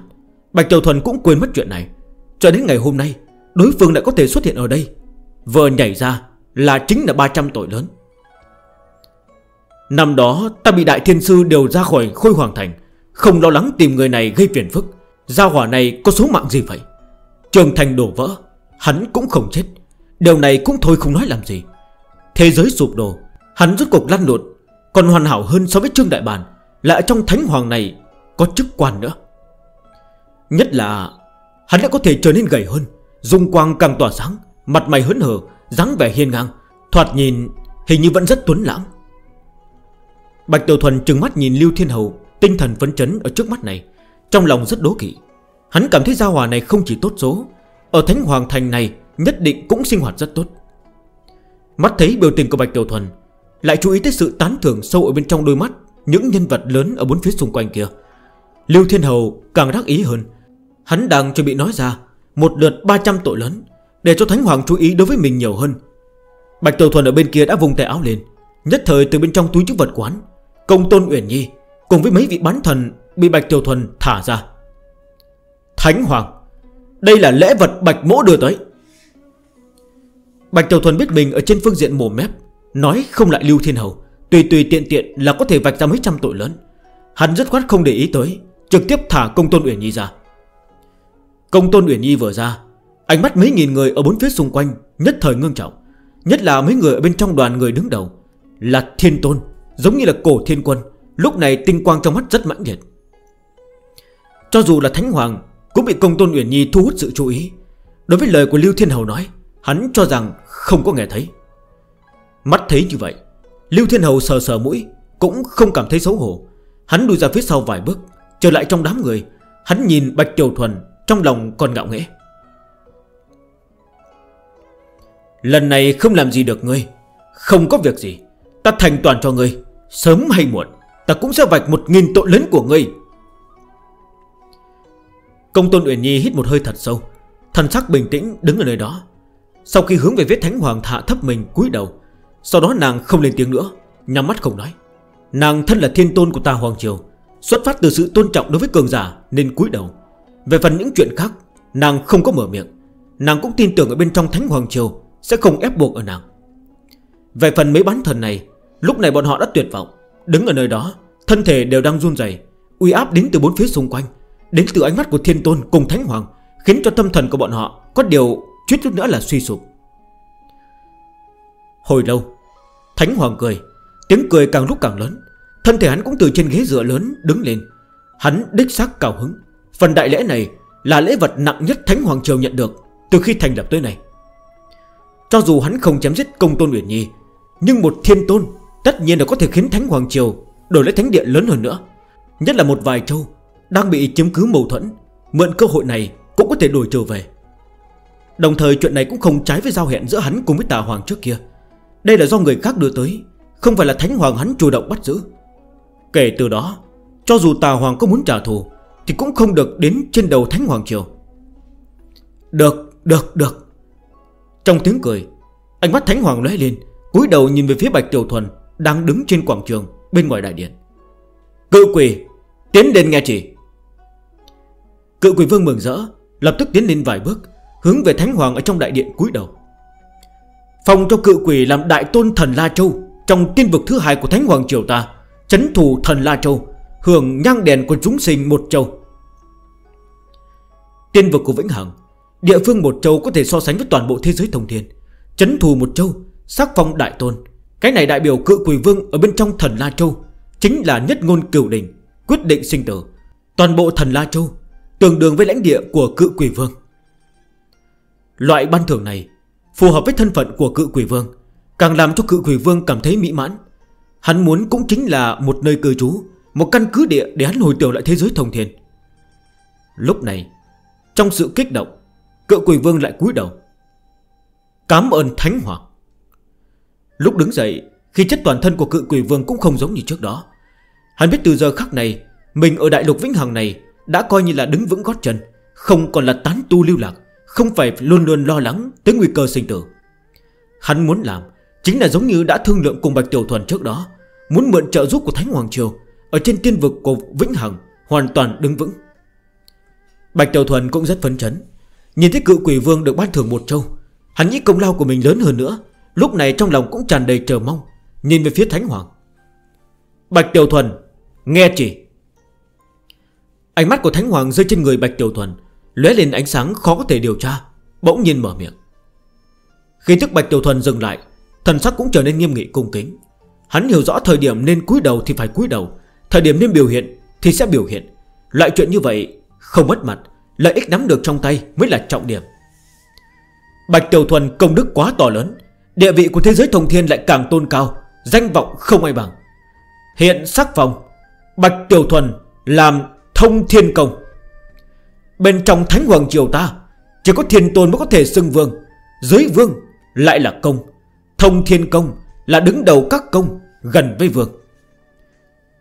Bạch Tiểu Thuần cũng quên mất chuyện này. Cho đến ngày hôm nay, Đối phương đã có thể xuất hiện ở đây. Vừa nhảy ra là chính là 300 tội lớn. Năm đó, ta bị đại thiên sư đều ra khỏi khôi hoàng thành. Không lo lắng tìm người này gây phiền phức. Giao hỏa này có số mạng gì vậy? Trường thành đổ vỡ. Hắn cũng không chết. Điều này cũng thôi không nói làm gì. Thế giới sụp đổ. Hắn rút cục lăn lột Còn hoàn hảo hơn so với Trương Đại Bản. Lại trong thánh hoàng này có chức quan nữa. Nhất là, Hắn đã có thể trở nên gầy hơn. Dung quang càng tỏa sáng. Mặt mày hớn hở, dáng vẻ hiên ngang. Thoạt nhìn, hình như vẫn rất tuấn lãng. Bạch Tiểu Thuần trừng mắt nhìn Lưu Thiên Hầu, Tinh thần phấn chấn ở trước mắt này. Trong lòng rất đố kỵ. Hắn cảm thấy gia hòa này không chỉ tốt số, Ở Thánh Hoàng Thành này nhất định cũng sinh hoạt rất tốt. Mắt thấy biểu tình của Bạch Tiểu Thuần, Lại chú ý tới sự tán thưởng sâu ở bên trong đôi mắt Những nhân vật lớn ở bốn phía xung quanh kia. Lưu Thiên Hầu càng đắc ý hơn. Hắn đang chuẩn bị nói ra Một lượt 300 tội lớn Để cho Thánh Hoàng chú ý đối với mình nhiều hơn. Bạch Tiểu Thuần ở bên kia đã vùng tay áo lên, Nhất thời từ bên trong túi chức vật quán Công Tôn Uyển Nhi Cùng với mấy vị bán thần Bị Bạch Tiểu Thuần thả ra. Thánh Hoàng, Đây là lễ vật Bạch Mỗ đưa tới. Bạch Tiểu Thuần biết mình ở trên phương diện mồm mép, Nói không lại Lưu Thiên Hầu, Tùy tùy tiện tiện là có thể vạch ra mấy trăm tội lớn. Hắn rất khoát không để ý tới, Trực tiếp thả công tôn Uyển Nhi ra. Công tôn Uyển Nhi vừa ra, Ánh mắt mấy nghìn người ở bốn phía xung quanh Nhất thời ngưng trọng, Nhất là mấy người ở bên trong đoàn người đứng đầu Là Thiên Tôn. Giống như là cổ thiên quân, Lúc này tinh quang trong mắt rất mãnh liệt. Cho dù là Thánh Hoàng, Cũng bị công tôn Uyển Nhi thu hút sự chú ý. Đối với lời của Lưu Thiên Hầu nói, Hắn cho rằng không có nghe thấy. Mắt thấy như vậy, Lưu Thiên Hầu sờ sờ mũi, Cũng không cảm thấy xấu hổ. Hắn đuôi ra phía sau vài bước, Trở lại trong đám người. Hắn nhìn Bạch Kiều Thuần, Trong lòng còn ngạo nghẽ Lần này không làm gì được ngươi, Không có việc gì, Ta thành toàn cho ngươi. Sớm hay muộn, Ta cũng sẽ vạch một nghìn tội lớn của ngươi. Công tôn Uyển Nhi hít một hơi thật sâu, Thần sắc bình tĩnh đứng ở nơi đó. Sau khi hướng về vết thánh hoàng thả thấp mình cúi đầu, Sau đó nàng không lên tiếng nữa, Nhắm mắt không nói. Nàng thân là thiên tôn của ta Hoàng Triều, Xuất phát từ sự tôn trọng đối với cường giả Nên cúi đầu. Về phần những chuyện khác, Nàng không có mở miệng. Nàng cũng tin tưởng ở bên trong Thánh Hoàng Triều Sẽ không ép buộc ở nàng. Về phần mấy bán thần này Lúc này bọn họ đã tuyệt vọng. Đứng ở nơi đó, Thân thể đều đang run dày Uy áp đến từ bốn phía xung quanh, Đến từ ánh mắt của thiên tôn cùng thánh hoàng, Khiến cho tâm thần của bọn họ Có điều chút chút nữa là suy sụp. Hồi lâu, Thánh hoàng cười, Tiếng cười càng lúc càng lớn, Thân thể hắn cũng từ trên ghế dựa lớn đứng lên. Hắn đích xác cao hứng, Phần đại lễ này là lễ vật nặng nhất Thánh Hoàng Triều nhận được Từ khi thành lập tới này Cho dù hắn không chém giết công tôn Uyển Nhi, Nhưng một thiên tôn Tất nhiên là có thể khiến Thánh Hoàng Triều Đổi lấy thánh địa lớn hơn nữa. Nhất là một vài châu Đang bị chiếm cứ mâu thuẫn Mượn cơ hội này cũng có thể đổi trở về. Đồng thời chuyện này cũng không trái với giao hẹn giữa hắn cùng với tà hoàng trước kia. Đây là do người khác đưa tới Không phải là thánh hoàng hắn chủ động bắt giữ. Kể từ đó Cho dù tà hoàng có muốn trả thù Thì cũng không được đến trên đầu thánh hoàng triều. Được, được, được. Trong tiếng cười Ánh mắt thánh hoàng lóe lên cúi đầu nhìn về phía bạch tiểu thuần. Đang đứng trên quảng trường Bên ngoài đại điện. Cự quỷ, tiến đến nghe chỉ Cự quỷ vương mừng rỡ, Lập tức tiến lên vài bước, Hướng về thánh hoàng ở trong đại điện cúi đầu. Phong cho cự quỷ làm đại tôn thần La Châu Trong tiên vực thứ hai của thánh hoàng triều ta, Chấn thủ thần La Châu, Hưởng nhang đèn của chúng sinh một châu. Tiên vực của Vĩnh Hằng, Địa phương một châu có thể so sánh với toàn bộ thế giới thông thiên, Chấn thù một châu Sắc phong đại tôn. Cái này đại biểu cự quỷ vương ở bên trong thần La Châu, Chính là nhất ngôn cửu đình, Quyết định sinh tử. Toàn bộ thần La Châu Tương đương với lãnh địa của cự quỷ vương. Loại ban thưởng này Phù hợp với thân phận của cự quỷ vương, Càng làm cho cự quỷ vương cảm thấy mỹ mãn. Hắn muốn cũng chính là một nơi cư trú, Một căn cứ địa để hắn hồi tiểu lại thế giới thông thiên. Lúc này, Trong sự kích động, Cự quỷ vương lại cúi đầu. Cám ơn Thánh Hoàng. Lúc đứng dậy, Khi chất toàn thân của cự quỷ vương cũng không giống như trước đó. Hắn biết từ giờ khắc này, Mình ở đại lục vĩnh hằng này Đã coi như là đứng vững gót chân, Không còn là tán tu lưu lạc, Không phải luôn luôn lo lắng tới nguy cơ sinh tử. Hắn muốn làm Chính là giống như đã thương lượng cùng Bạch Tiểu Thuần trước đó, Muốn mượn trợ giúp của Thánh Hoàng Triều Ở trên tiên vực của Vĩnh Hằng Hoàn toàn đứng vững. Bạch Tiểu Thuần cũng rất phấn chấn, Nhìn thấy cựu quỷ vương được ban thưởng một châu, Hắn nghĩ công lao của mình lớn hơn nữa Lúc này trong lòng cũng tràn đầy chờ mong, Nhìn về phía Thánh Hoàng. Bạch Tiểu Thuần, Nghe chỉ. Ánh mắt của Thánh Hoàng rơi trên người Bạch Tiểu Thuần, lóe lên ánh sáng khó có thể điều tra, Bỗng nhiên mở miệng. Khi thức Bạch Tiểu Thuần dừng lại, Thần sắc cũng trở nên nghiêm nghị cung kính. Hắn hiểu rõ thời điểm nên cúi đầu thì phải cúi đầu, Thời điểm nên biểu hiện thì sẽ biểu hiện. Loại chuyện như vậy không mất mặt, Lợi ích nắm được trong tay mới là trọng điểm. Bạch Tiểu Thuần công đức quá to lớn Địa vị của thế giới thông thiên lại càng tôn cao, Danh vọng không ai bằng. Hiện sắc vòng Bạch Tiểu Thuần làm thông thiên công. Bên trong Thánh Hoàng Triều ta, Chỉ có thiên tôn mới có thể xưng vương Giới vương lại là công. Thông thiên công là đứng đầu các công, Gần với vương.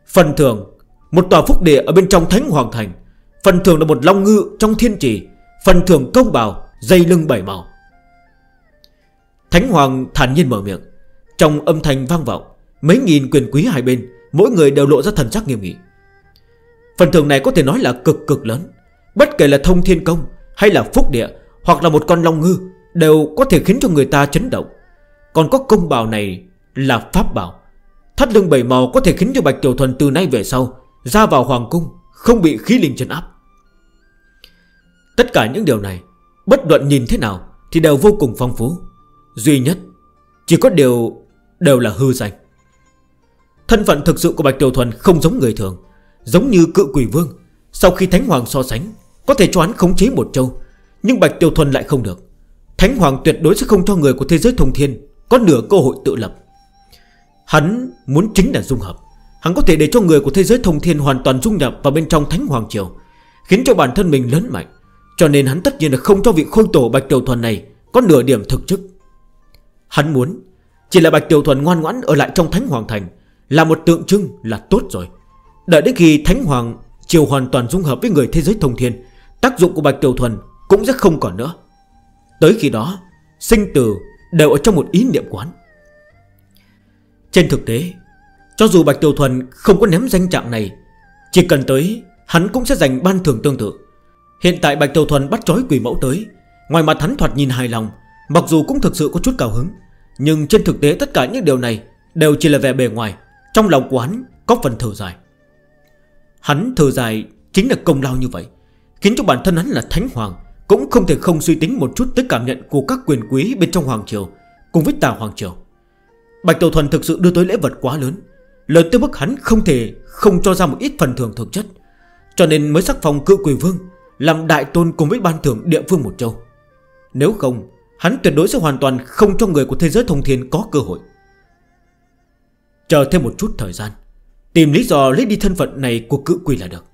Phần thường Một tòa phúc địa ở bên trong Thánh Hoàng Thành. Phần thường là một long ngự trong thiên trì. Phần thường công bào, Dây lưng bảy màu. Thánh Hoàng thản nhiên mở miệng. Trong âm thanh vang vọng, Mấy nghìn quyền quý hai bên, Mỗi người đều lộ ra thần sắc nghiêm nghị. Phần thưởng này có thể nói là cực cực lớn. Bất kể là thông thiên công Hay là phúc địa, Hoặc là một con long ngư, Đều có thể khiến cho người ta chấn động. Còn có công bào này là pháp bảo. Thắt lưng bảy màu có thể khiến cho Bạch Tiểu Thuần từ nay về sau, Ra vào Hoàng Cung, Không bị khí linh chấn áp. Tất cả những điều này, Bất luận nhìn thế nào, Thì đều vô cùng phong phú. Duy nhất, Chỉ có điều, đều là hư danh. Thân phận thực sự của Bạch Tiểu Thuần không giống người thường, Giống như cự quỷ vương. Sau khi Thánh Hoàng so sánh, Có thể cho hắn khống chế một châu, Nhưng Bạch Tiểu Thuần lại không được. Thánh Hoàng tuyệt đối sẽ không cho người của thế giới thông thiên Có nửa cơ hội tự lập. Hắn muốn chính là dung hợp. Hắn có thể để cho người của thế giới thông thiên Hoàn toàn dung nhập vào bên trong Thánh Hoàng Triều, Khiến cho bản thân mình lớn mạnh. Cho nên hắn tất nhiên là không cho vị khôi tổ Bạch Tiểu Thuần này Có nửa điểm thực chức. Hắn muốn, Chỉ là Bạch Tiểu Thuần ngoan ngoãn ở lại trong Thánh Hoàng Thành, Là một tượng trưng là tốt rồi. Đợi đến khi Thánh Hoàng Chiều hoàn toàn dung hợp với người thế giới thông thiên, Tác dụng của Bạch Tiểu Thuần cũng rất không còn nữa. Tới khi đó, Sinh tử đều ở trong một ý niệm quán Trên thực tế, Cho dù Bạch Tiểu Thuần không có ném danh trạng này, Chỉ cần tới, Hắn cũng sẽ giành ban thưởng tương tự. Hiện tại Bạch Tiểu Thuần bắt trói quỷ mẫu tới, Ngoài mặt hắn thoạt nhìn hài lòng, Mặc dù cũng thực sự có chút cao hứng. Nhưng trên thực tế tất cả những điều này Đều chỉ là vẻ bề ngoài. Trong lòng của hắn có phần thở dài. Hắn thở dài chính là công lao như vậy, Khiến cho bản thân hắn là thánh hoàng, Cũng không thể không suy tính một chút tới cảm nhận Của các quyền quý bên trong Hoàng Triều Cùng với tà Hoàng Triều. Bạch Tàu Thuần thực sự đưa tới lễ vật quá lớn Lớn tới mức hắn không thể không cho ra một ít phần thưởng thực chất. Cho nên mới sắc phong cự quỷ vương, Làm đại tôn cùng với ban thưởng địa phương một châu. Nếu không Hắn tuyệt đối sẽ hoàn toàn không cho người của thế giới thông thiên có cơ hội. Chờ thêm một chút thời gian, Tìm lý do lấy đi thân phận này của cự quỷ là được.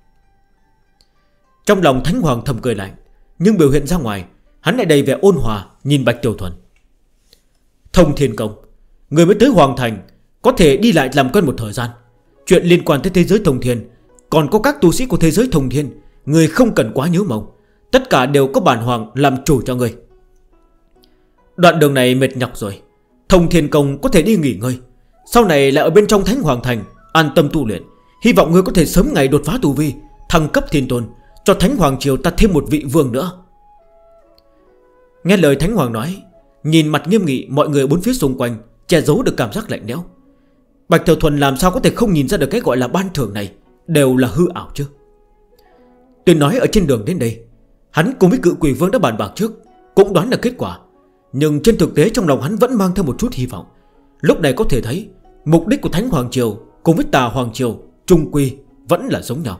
Trong lòng Thánh Hoàng thầm cười lạnh, Nhưng biểu hiện ra ngoài, Hắn lại đầy vẻ ôn hòa nhìn Bạch Tiểu Thuần. Thông thiên công, Người mới tới Hoàng Thành, Có thể đi lại làm quen một thời gian. Chuyện liên quan tới thế giới thông thiên, Còn có các tu sĩ của thế giới thông thiên, Người không cần quá nhớ mộng, Tất cả đều có bản hoàng làm chủ cho người. Đoạn đường này mệt nhọc rồi. Thông thiên công có thể đi nghỉ ngơi. Sau này lại ở bên trong Thánh Hoàng Thành, An tâm tu luyện. Hy vọng ngươi có thể sớm ngày đột phá tu vi, Thăng cấp thiên tôn, Cho Thánh Hoàng Triều ta thêm một vị vương nữa. Nghe lời Thánh Hoàng nói, Nhìn mặt nghiêm nghị mọi người bốn phía xung quanh, Che giấu được cảm giác lạnh lẽo. Bạch Thiều Thuần làm sao có thể không nhìn ra được cái gọi là ban thưởng này, Đều là hư ảo chứ? Tuyên nói ở trên đường đến đây, Hắn cùng với cự quỷ vương đã bàn bạc trước, Cũng đoán được kết quả. Nhưng trên thực tế trong lòng hắn vẫn mang theo một chút hy vọng. Lúc này có thể thấy, Mục đích của Thánh Hoàng Triều Cùng với Tà Hoàng Triều, Trung Quy vẫn là giống nhau.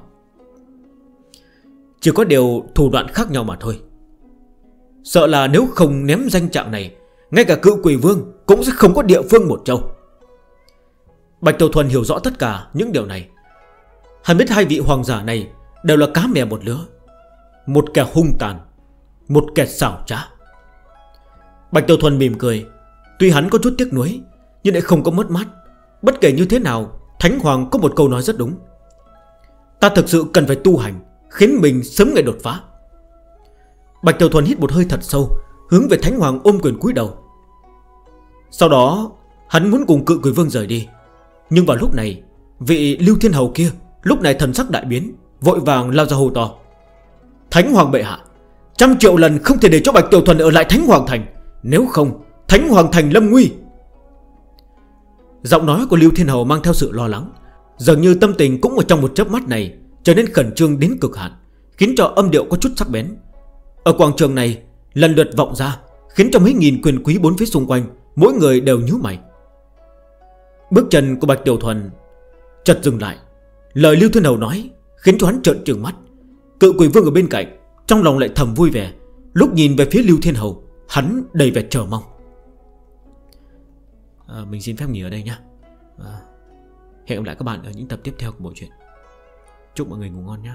Chỉ có điều thủ đoạn khác nhau mà thôi. Sợ là nếu không ném danh trạng này, Ngay cả cựu quỷ vương Cũng sẽ không có địa phương một châu. Bạch Tiểu Thuần hiểu rõ tất cả những điều này. Hắn biết hai vị hoàng giả này Đều là cá mè một lứa. Một kẻ hung tàn, Một kẻ xảo trá. Bạch Tiêu Thuần mỉm cười. Tuy hắn có chút tiếc nuối, Nhưng lại không có mất mát. Bất kể như thế nào, Thánh Hoàng có một câu nói rất đúng. Ta thực sự cần phải tu hành, Khiến mình sớm ngày đột phá. Bạch Tiểu Thuần hít một hơi thật sâu, Hướng về Thánh Hoàng ôm quyền cúi đầu. Sau đó, Hắn muốn cùng cự quỷ vương rời đi. Nhưng vào lúc này, Vị Lưu Thiên Hầu kia, Lúc này thần sắc đại biến, Vội vàng lao ra hồ to. Thánh Hoàng bệ hạ, Trăm triệu lần không thể để cho Bạch Tiểu Thuần ở lại Thánh Hoàng Thành. Nếu không, Thánh Hoàng Thành lâm nguy. Giọng nói của Lưu Thiên Hầu mang theo sự lo lắng. Dường như tâm tình cũng ở trong một chớp mắt này Trở nên khẩn trương đến cực hạn, Khiến cho âm điệu có chút sắc bén. Ở quảng trường này, lần lượt vọng ra, Khiến cho mấy nghìn quyền quý bốn phía xung quanh, Mỗi người đều nhú mày. Bước chân của Bạch Tiểu Thuần Chật dừng lại. Lời Lưu Thiên Hầu nói Khiến cho hắn trợn trường mắt. Cự quỷ vương ở bên cạnh, Trong lòng lại thầm vui vẻ, Lúc nhìn về phía Lưu Thiên Hầu. Hắn đầy vẹt chờ mong. À, Mình xin phép nghỉ ở đây nhé à, Hẹn gặp lại các bạn ở những tập tiếp theo của bộ truyện. Chúc mọi người ngủ ngon nhé